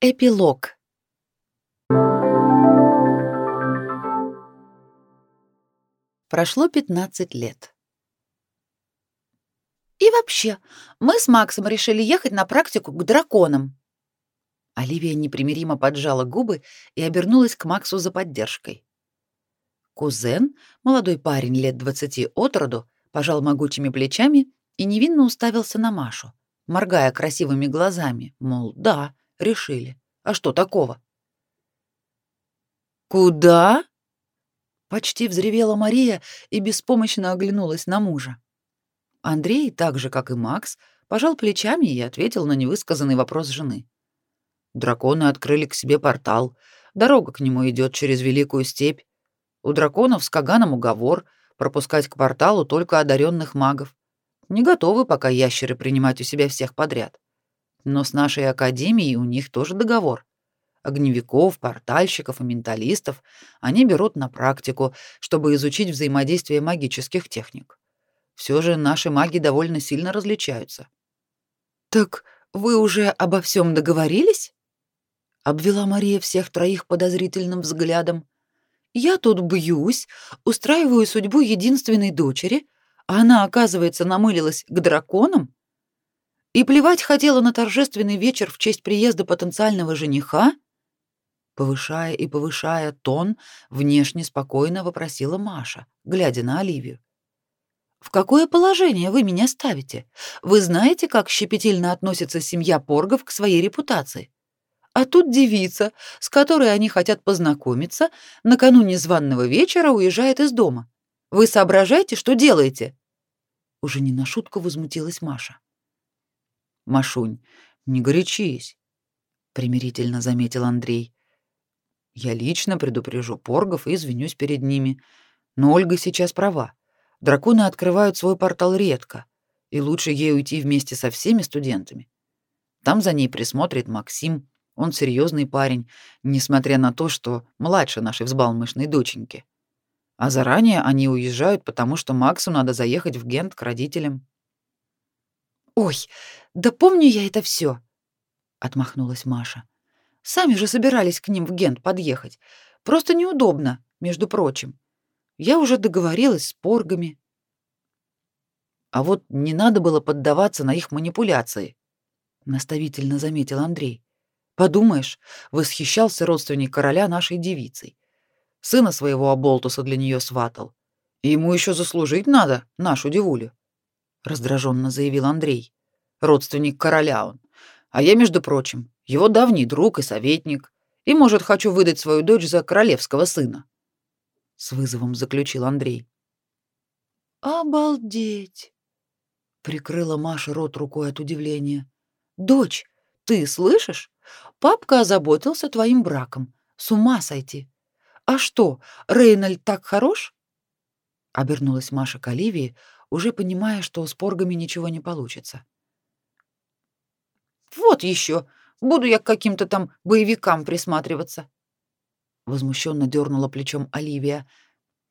Эпилог. Прошло 15 лет. И вообще, мы с Максом решили ехать на практику к драконам. Оливия непримиримо поджала губы и обернулась к Максу за поддержкой. Кузен, молодой парень лет двадцати от роду, пожал могучими плечами и невинно уставился на Машу, моргая красивыми глазами, мол, да, решили. А что такого? Куда? Почти взревела Мария и беспомощно оглянулась на мужа. Андрей, так же как и Макс, пожал плечами и ответил на невысказанный вопрос жены. Драконы открыли к себе портал. Дорога к нему идет через великую степь. У драконов с Каганом уговор пропускать к порталу только одаренных магов. Не готовы пока ящеры принимать у себя всех подряд. Но с нашей академией у них тоже договор. Огневиков, портальщиков и менталистов они берут на практику, чтобы изучить взаимодействие магических техник. Все же наши маги довольно сильно различаются. Так вы уже обо всем договорились? обвела Мария всех троих подозрительным взглядом. Я тут бьюсь, устраиваю судьбу единственной дочери, а она, оказывается, намылилась к драконам? И плевать хотела на торжественный вечер в честь приезда потенциального жениха? Повышая и повышая тон, внешне спокойно вопросила Маша, глядя на Оливию. В какое положение вы меня ставите? Вы знаете, как щепетильно относится семья Поргов к своей репутации? А тут девица, с которой они хотят познакомиться, накануне званного вечера уезжает из дома. Вы соображаете, что делаете? Уже не на шутку возмутилась Маша. Машунь, не горячись, примирительно заметил Андрей. Я лично предупрежу поргов и извинюсь перед ними. Но Ольга сейчас права. Драконы открывают свой портал редко, и лучше ей уйти вместе со всеми студентами. Там за ней присмотрит Максим. Он серьезный парень, несмотря на то, что младше нашей взбалмошной доченьки. А заранее они уезжают, потому что Максу надо заехать в Гент к родителям. Ой, да помню я это все, отмахнулась Маша. Сами же собирались к ним в Гент подъехать. Просто неудобно, между прочим. Я уже договорилась с поргами. А вот не надо было поддаваться на их манипуляции, наставительно заметил Андрей. Подумаешь, восхищался родственник короля нашей девицей. Сына своего оболтуса для нее сватал. Ему еще заслужить надо, нашу девулю раздраженно заявил Андрей. Родственник короля он. А я, между прочим, его давний друг и советник, и, может, хочу выдать свою дочь за королевского сына. С вызовом заключил Андрей. Обалдеть! Прикрыла Маша рот рукой от удивления. Дочь, ты слышишь? Папка озаботился твоим браком. С ума сойти. А что, Рейнольд так хорош? Обернулась Маша к Оливии, уже понимая, что с поргами ничего не получится. Вот еще, буду я к каким-то там боевикам присматриваться. Возмущенно дернула плечом Оливия,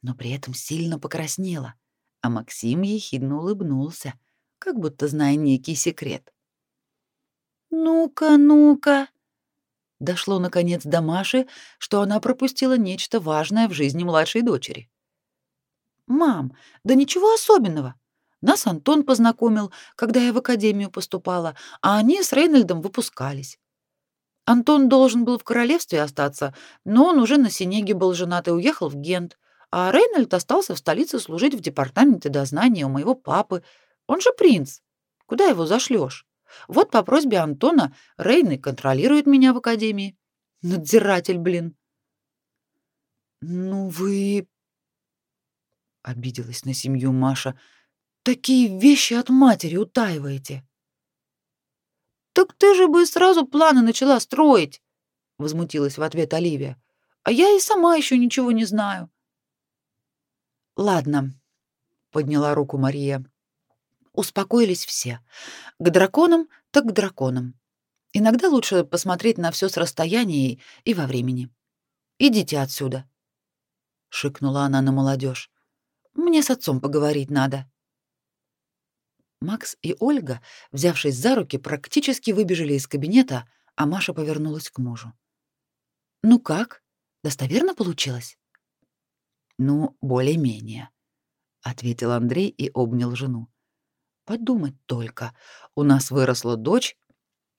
но при этом сильно покраснела, а Максим ехидно улыбнулся, как будто зная некий секрет. Ну-ка, ну-ка. Дошло наконец до Маши, что она пропустила нечто важное в жизни младшей дочери. «Мам, да ничего особенного. Нас Антон познакомил, когда я в академию поступала, а они с Рейнольдом выпускались. Антон должен был в королевстве остаться, но он уже на Синеге был женат и уехал в Гент, а Рейнольд остался в столице служить в департаменте дознания у моего папы. Он же принц. Куда его зашлешь? Вот по просьбе Антона Рейны контролирует меня в академии. Надзиратель, блин. Ну вы обиделась на семью Маша. Такие вещи от матери утаиваете. Так ты же бы сразу планы начала строить, возмутилась в ответ Оливия. А я и сама еще ничего не знаю. Ладно, подняла руку Мария. Успокоились все. К драконам, так к драконам. Иногда лучше посмотреть на все с расстояния и во времени. Идите отсюда, шикнула она на молодежь. Мне с отцом поговорить надо. Макс и Ольга, взявшись за руки, практически выбежали из кабинета, а Маша повернулась к мужу. «Ну как? Достоверно получилось?» «Ну, более-менее», — ответил Андрей и обнял жену. «Подумать только, у нас выросла дочь,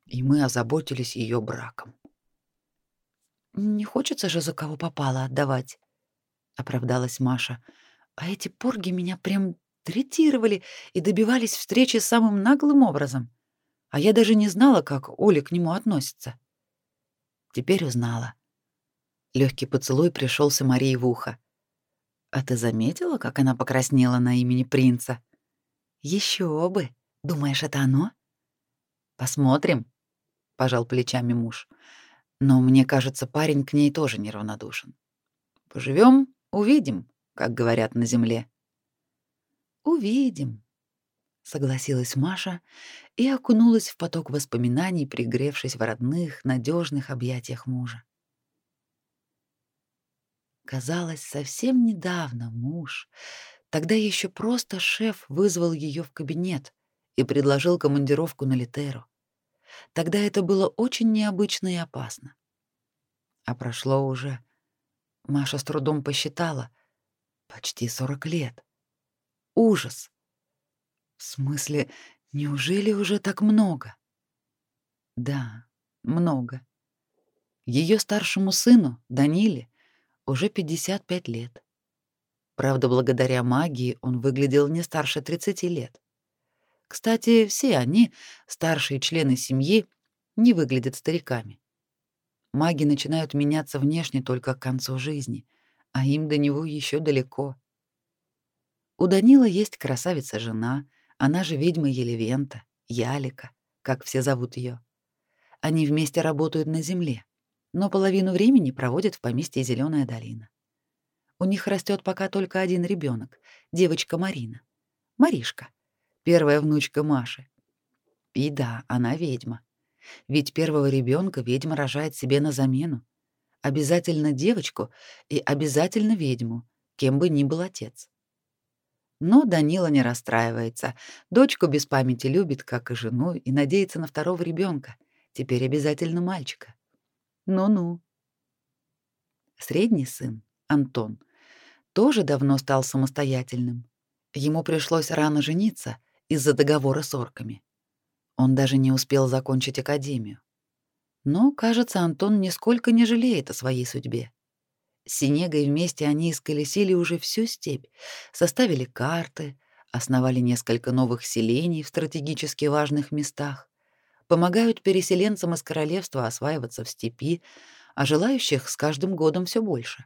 и мы озаботились ее браком». «Не хочется же за кого попало отдавать», — оправдалась Маша. «А эти порги меня прям третировали и добивались встречи самым наглым образом. А я даже не знала, как Оля к нему относится. Теперь узнала. Легкий поцелуй пришелся Марии в ухо. А ты заметила, как она покраснела на имени принца? Еще бы. Думаешь, это оно? Посмотрим, пожал плечами муж. Но мне кажется, парень к ней тоже неравнодушен. Поживем, увидим, как говорят на земле. Увидим, согласилась Маша и окунулась в поток воспоминаний, пригревшись в родных, надежных объятиях мужа. Казалось, совсем недавно муж, тогда еще просто шеф, вызвал ее в кабинет и предложил командировку на Литеру. Тогда это было очень необычно и опасно. А прошло уже, Маша с трудом посчитала, почти 40 лет. Ужас. В смысле, неужели уже так много? Да, много. Ее старшему сыну, Даниле, уже 55 лет. Правда, благодаря магии он выглядел не старше 30 лет. Кстати, все они, старшие члены семьи, не выглядят стариками. Маги начинают меняться внешне только к концу жизни, а им до него еще далеко. У Данила есть красавица-жена, она же ведьма Елевента, Ялика, как все зовут ее. Они вместе работают на земле, но половину времени проводят в поместье Зеленая долина. У них растет пока только один ребенок, девочка Марина. Маришка, первая внучка Маши. И да, она ведьма. Ведь первого ребенка ведьма рожает себе на замену. Обязательно девочку и обязательно ведьму, кем бы ни был отец. Но Данила не расстраивается. Дочку без памяти любит, как и жену, и надеется на второго ребенка. Теперь обязательно мальчика. Ну-ну. Средний сын, Антон, тоже давно стал самостоятельным. Ему пришлось рано жениться из-за договора с орками. Он даже не успел закончить академию. Но, кажется, Антон нисколько не жалеет о своей судьбе. С Синегой вместе они исколесили уже всю степь, составили карты, основали несколько новых селений в стратегически важных местах, помогают переселенцам из королевства осваиваться в степи, а желающих с каждым годом все больше.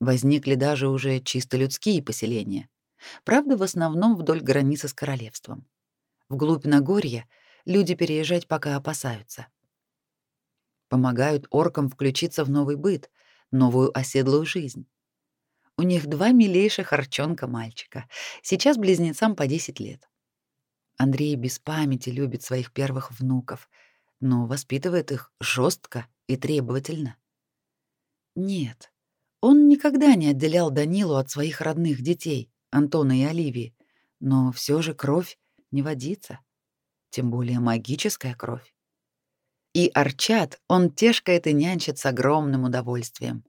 Возникли даже уже чисто людские поселения, правда, в основном вдоль границы с королевством. Вглубь Нагорья люди переезжать пока опасаются. Помогают оркам включиться в новый быт — новую оседлую жизнь. У них два милейших арчонка мальчика. Сейчас близнецам по 10 лет. Андрей без памяти любит своих первых внуков, но воспитывает их жестко и требовательно. Нет, он никогда не отделял Данилу от своих родных детей, Антона и Оливии, но все же кровь не водится, тем более магическая кровь. И Арчат он тешкает и нянчит с огромным удовольствием.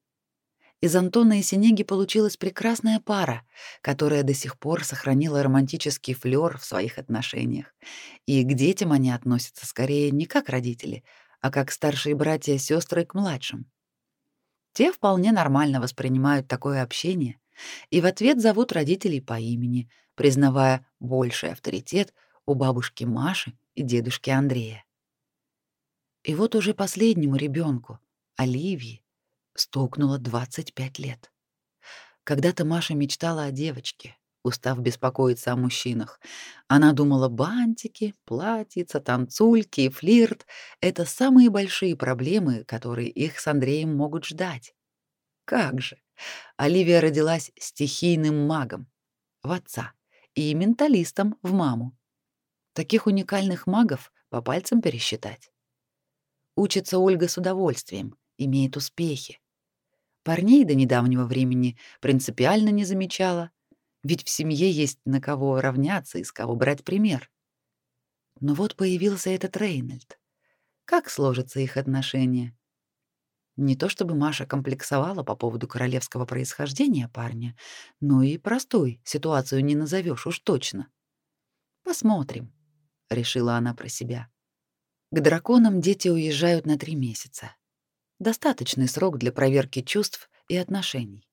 Из Антона и Синеги получилась прекрасная пара, которая до сих пор сохранила романтический флёр в своих отношениях. И к детям они относятся скорее не как родители, а как старшие братья и сестры к младшим. Те вполне нормально воспринимают такое общение и в ответ зовут родителей по имени, признавая больший авторитет у бабушки Маши и дедушки Андрея. И вот уже последнему ребенку, Оливии, стукнуло 25 лет. Когда-то Маша мечтала о девочке, устав беспокоиться о мужчинах. Она думала, бантики, платьица, танцульки и флирт — это самые большие проблемы, которые их с Андреем могут ждать. Как же! Оливия родилась стихийным магом в отца и менталистом в маму. Таких уникальных магов по пальцам пересчитать. Учится Ольга с удовольствием, имеет успехи. Парней до недавнего времени принципиально не замечала, ведь в семье есть на кого равняться и с кого брать пример. Но вот появился этот Рейнольд. Как сложатся их отношения? Не то чтобы Маша комплексовала по поводу королевского происхождения парня, но и простой ситуацию не назовешь уж точно. Посмотрим, решила она про себя. К драконам дети уезжают на три месяца. Достаточный срок для проверки чувств и отношений.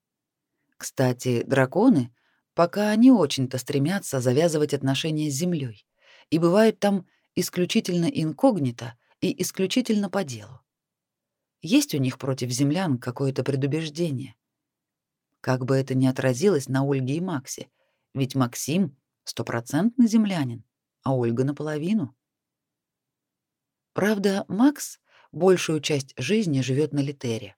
Кстати, драконы пока не очень-то стремятся завязывать отношения с землей, и бывают там исключительно инкогнито и исключительно по делу. Есть у них против землян какое-то предубеждение. Как бы это ни отразилось на Ольге и Максе, ведь Максим стопроцентный землянин, а Ольга наполовину. Правда, Макс большую часть жизни живет на Литере.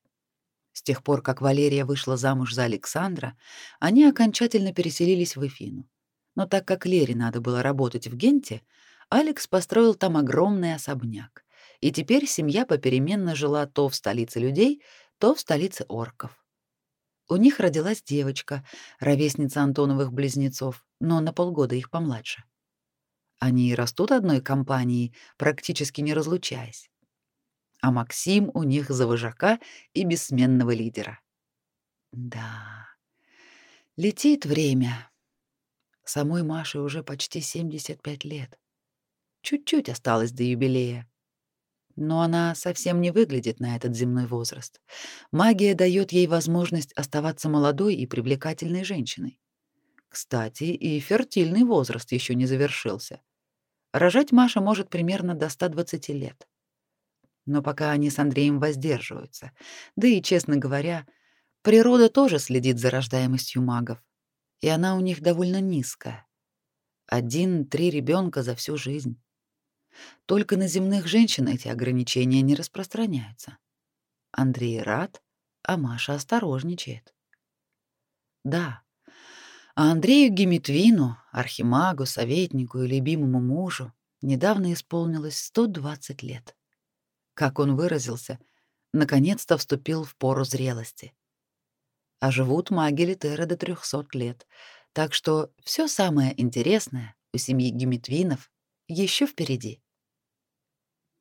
С тех пор, как Валерия вышла замуж за Александра, они окончательно переселились в Эфину. Но так как Лере надо было работать в Генте, Алекс построил там огромный особняк и теперь семья попеременно жила то в столице людей, то в столице орков. У них родилась девочка, ровесница Антоновых близнецов, но на полгода их помладше. Они и растут одной компанией, практически не разлучаясь. А Максим у них за вожака и бессменного лидера. Да, летит время. Самой Маше уже почти 75 лет. Чуть-чуть осталось до юбилея. Но она совсем не выглядит на этот земной возраст. Магия дает ей возможность оставаться молодой и привлекательной женщиной. Кстати, и фертильный возраст еще не завершился. Рожать Маша может примерно до 120 лет. Но пока они с Андреем воздерживаются. Да и, честно говоря, природа тоже следит за рождаемостью магов. И она у них довольно низкая. Один-три ребенка за всю жизнь. Только на земных женщин эти ограничения не распространяются. Андрей рад, а Маша осторожничает. Да, а Андрею Геметвину, архимагу, советнику и любимому мужу, недавно исполнилось 120 лет. Как он выразился, наконец-то вступил в пору зрелости. А живут маги Литера до 300 лет, так что все самое интересное у семьи Геметвинов еще впереди.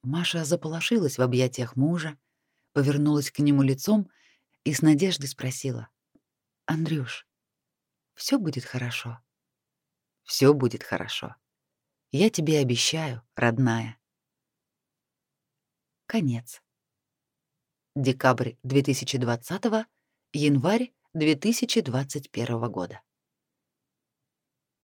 Маша заполошилась в объятиях мужа, повернулась к нему лицом и с надеждой спросила: "Андрюш, все будет хорошо?" Все будет хорошо. Я тебе обещаю, родная". Конец. Декабрь 2020, январь 2021 года.